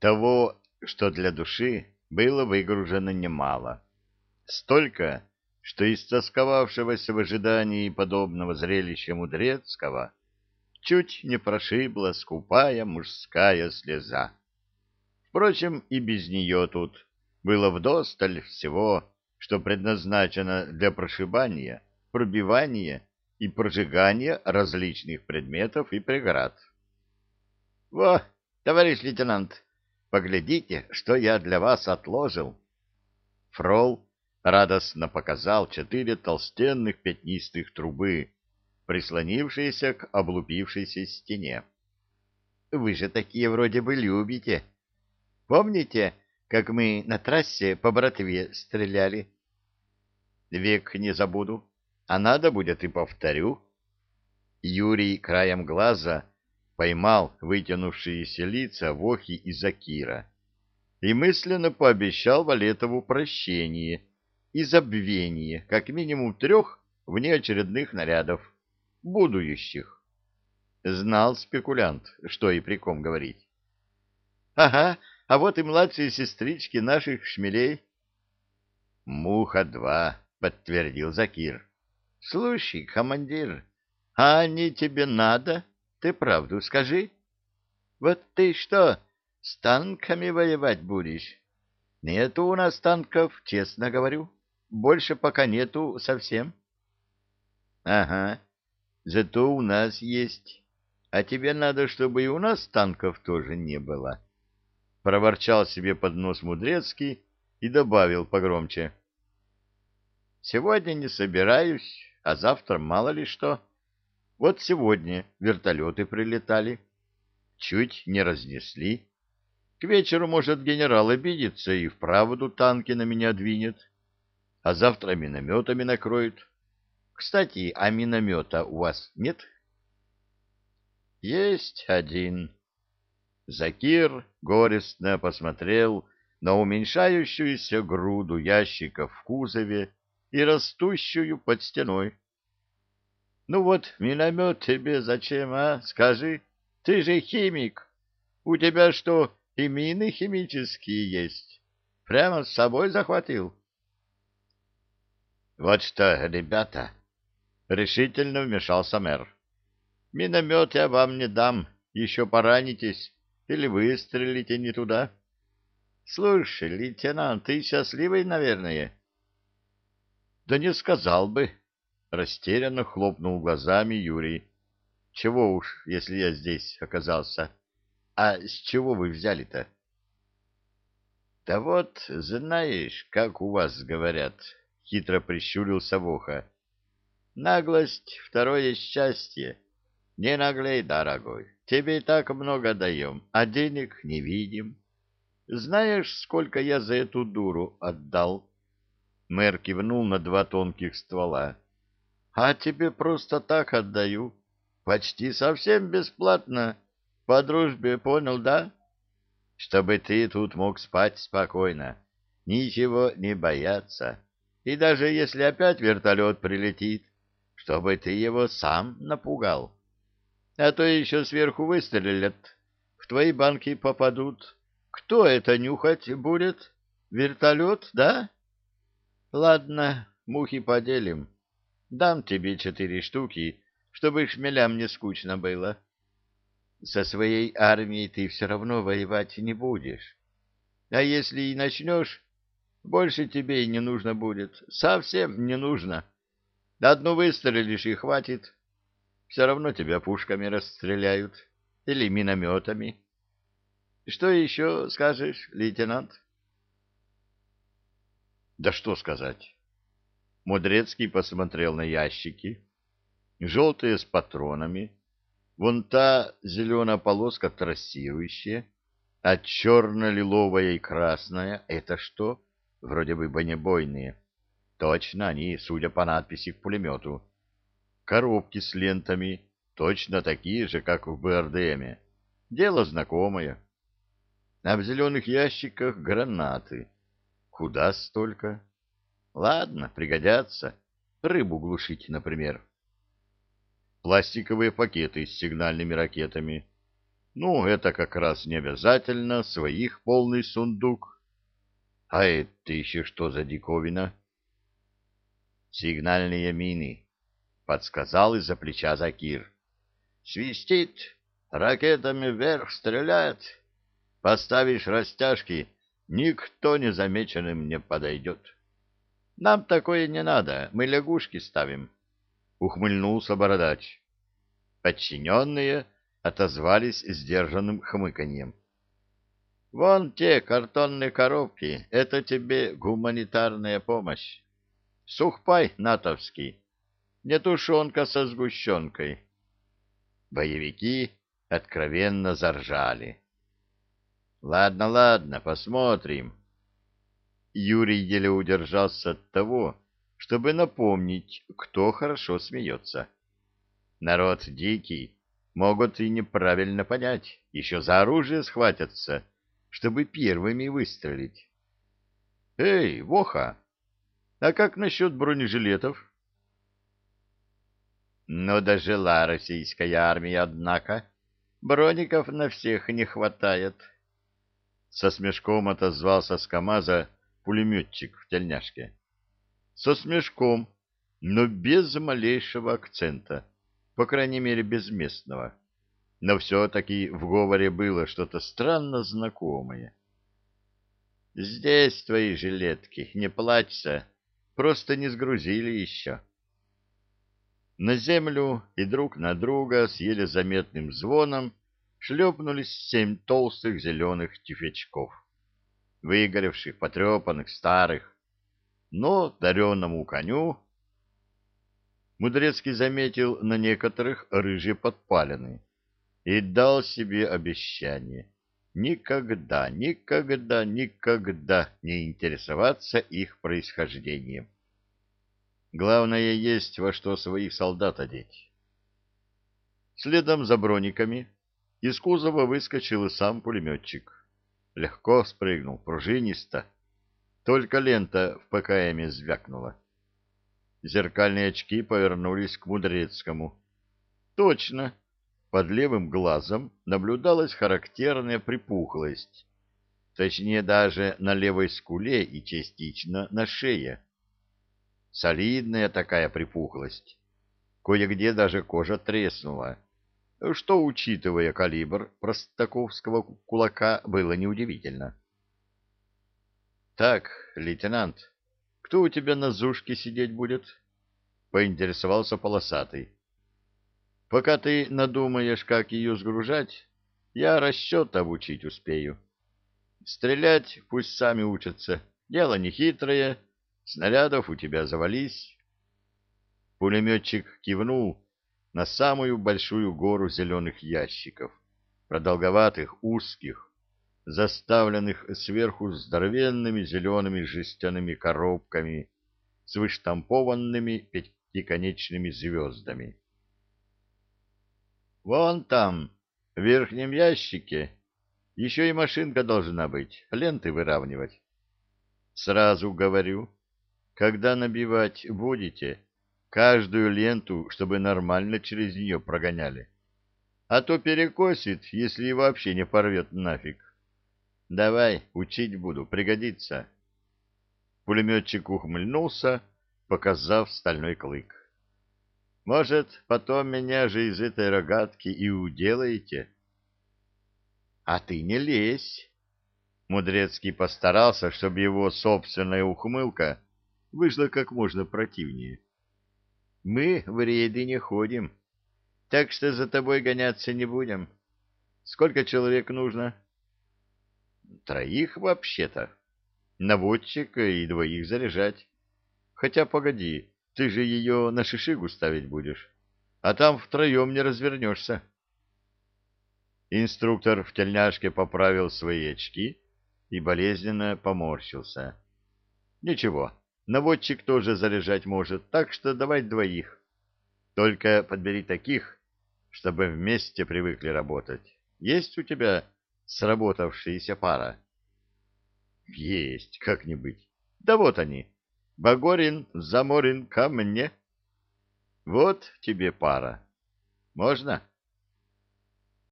Того, что для души было выгружено немало. Столько, что истосковавшегося в ожидании подобного зрелища Мудрецкого чуть не прошибла скупая мужская слеза. Впрочем, и без нее тут было вдосталь всего, что предназначено для прошибания, пробивания и прожигания различных предметов и преград. — Во, товарищ лейтенант, поглядите, что я для вас отложил. Фрол радостно показал четыре толстенных пятнистых трубы, прислонившиеся к облупившейся стене. — Вы же такие вроде бы любите. Помните, как мы на трассе по братве стреляли? Век не забуду, а надо будет и повторю. Юрий краем глаза поймал вытянувшиеся лица Вохи и Закира и мысленно пообещал Валетову прощение и забвение как минимум трех внеочередных нарядов, будущих. Знал спекулянт, что и при ком говорить. — Ага, а вот и младшие сестрички наших шмелей. — Муха-два, — подтвердил Закир. — Слушай, командир, а они тебе надо? Ты правду скажи. Вот ты что, с танками воевать будешь? Нету у нас танков, честно говорю. Больше пока нету совсем. — Ага, зато у нас есть. А тебе надо, чтобы и у нас танков тоже не было. — проворчал себе под нос Мудрецкий и добавил погромче. «Сегодня не собираюсь, а завтра мало ли что. Вот сегодня вертолеты прилетали, чуть не разнесли. К вечеру, может, генерал обидится и вправду танки на меня двинет, а завтра минометами накроют. Кстати, а миномета у вас нет?» «Есть один», Закир горестно посмотрел на уменьшающуюся груду ящиков в кузове и растущую под стеной. — Ну вот, миномет тебе зачем, а? Скажи, ты же химик. У тебя что, и мины химические есть? Прямо с собой захватил? — Вот что, ребята, — решительно вмешался мэр. — Миномет я вам не дам, еще поранитесь или выстрелите не туда? Слушай, лейтенант, ты счастливый, наверное? Да не сказал бы. Растерянно хлопнул глазами Юрий. Чего уж, если я здесь оказался. А с чего вы взяли-то? Да вот, знаешь, как у вас говорят, хитро прищурился Воха. Наглость — второе счастье. Не наглей, дорогой. Тебе и так много даем, а денег не видим. Знаешь, сколько я за эту дуру отдал? Мэр кивнул на два тонких ствола. А тебе просто так отдаю. Почти совсем бесплатно. По дружбе, понял, да? Чтобы ты тут мог спать спокойно. Ничего не бояться. И даже если опять вертолет прилетит, чтобы ты его сам напугал а то еще сверху выстрелят, в твои банки попадут. Кто это нюхать будет? Вертолет, да? Ладно, мухи поделим. Дам тебе четыре штуки, чтобы шмелям не скучно было. Со своей армией ты все равно воевать не будешь. А если и начнешь, больше тебе и не нужно будет. Совсем не нужно. Одну выстрелишь и хватит. Все равно тебя пушками расстреляют или минометами. Что еще скажешь, лейтенант? Да что сказать? Мудрецкий посмотрел на ящики. Желтые с патронами. Вон та зеленая полоска трассирующая. А черно-лиловая и красная — это что? Вроде бы бронебойные. Точно они, судя по надписи к пулемету коробки с лентами, точно такие же, как в БРДМе. Дело знакомое. А в зеленых ящиках гранаты. Куда столько? Ладно, пригодятся. Рыбу глушить, например. Пластиковые пакеты с сигнальными ракетами. Ну, это как раз не обязательно своих полный сундук. А это еще что за диковина? Сигнальные мины, подсказал из-за плеча Закир. Свистит, ракетами вверх стреляет. Поставишь растяжки, никто незамеченным не подойдет. Нам такое не надо, мы лягушки ставим. Ухмыльнулся бородач. Подчиненные отозвались сдержанным хмыканьем. «Вон те картонные коробки, это тебе гуманитарная помощь. Сухпай натовский, не тушенка со сгущенкой». Боевики откровенно заржали. «Ладно, ладно, посмотрим». Юрий еле удержался от того, чтобы напомнить, кто хорошо смеется. Народ дикий, могут и неправильно понять, еще за оружие схватятся, чтобы первыми выстрелить. Эй, Воха, а как насчет бронежилетов? Но дожила российская армия, однако. Броников на всех не хватает. Со смешком отозвался с КамАЗа пулеметчик в тельняшке. Со смешком, но без малейшего акцента по крайней мере, безместного. Но все-таки в говоре было что-то странно знакомое. «Здесь твои жилетки, не плачься, просто не сгрузили еще». На землю и друг на друга с еле заметным звоном шлепнулись семь толстых зеленых тюфячков, выгоревших, потрепанных, старых, но дареному коню Мудрецкий заметил на некоторых рыжие подпалины и дал себе обещание никогда, никогда, никогда не интересоваться их происхождением. Главное есть во что своих солдат одеть. Следом за брониками из кузова выскочил и сам пулеметчик. Легко спрыгнул, пружинисто. Только лента в ПКМе звякнула. Зеркальные очки повернулись к Мудрецкому. Точно, под левым глазом наблюдалась характерная припухлость, точнее даже на левой скуле и частично на шее. Солидная такая припухлость. Кое-где даже кожа треснула, что, учитывая калибр простаковского кулака, было неудивительно. — Так, лейтенант, кто у тебя на зушке сидеть будет? — поинтересовался полосатый. — Пока ты надумаешь, как ее сгружать, я расчет обучить успею. Стрелять пусть сами учатся. Дело нехитрое, снарядов у тебя завались. Пулеметчик кивнул на самую большую гору зеленых ящиков, продолговатых, узких, заставленных сверху здоровенными зелеными жестяными коробками с выштампованными пятиконечными звездами. «Вон там, в верхнем ящике, еще и машинка должна быть, ленты выравнивать. Сразу говорю, когда набивать будете, каждую ленту, чтобы нормально через нее прогоняли. А то перекосит, если вообще не порвет нафиг. Давай, учить буду, пригодится. Пулеметчик ухмыльнулся, показав стальной клык. Может, потом меня же из этой рогатки и уделаете? А ты не лезь. Мудрецкий постарался, чтобы его собственная ухмылка вышла как можно противнее. Мы в рейды не ходим, так что за тобой гоняться не будем. Сколько человек нужно? — Троих вообще-то. Наводчика и двоих заряжать. Хотя, погоди, ты же ее на шишигу ставить будешь, а там втроем не развернешься. Инструктор в тельняшке поправил свои очки и болезненно поморщился. Ничего, наводчик тоже заряжать может, так что давай двоих. Только подбери таких, чтобы вместе привыкли работать. Есть у тебя сработавшаяся пара? Есть, как-нибудь. Да вот они. Багорин, Заморин ко мне. Вот тебе пара. Можно?